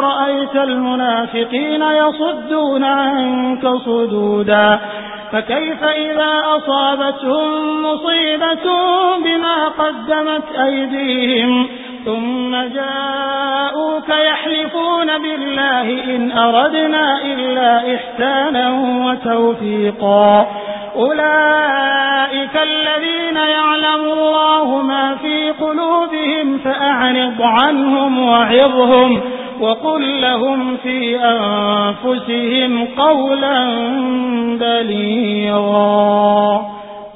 رأيت المنافقين يصدون عنك صدودا فكيف إذا أصابتهم مصيبة بما قدمت أيديهم؟ ثم جاءوك يحلفون بالله إن أردنا إلا إحسانا وتوفيقا. أولئك الذين يعلم الله ما في قلوبهم فأعرض عنهم وعظهم. وقل لهم في أنفسهم قولا بليغا.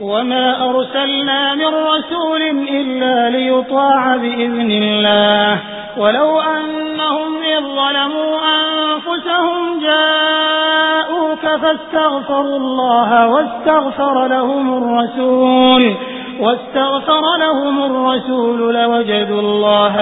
وما أرسلنا من رسول إلا ليطاع بإذن الله. ولو أنهم إذ ظلموا أنفسهم جاءوك فاستغفروا الله واستغفر لهم الرسول واستغفر لهم الرسول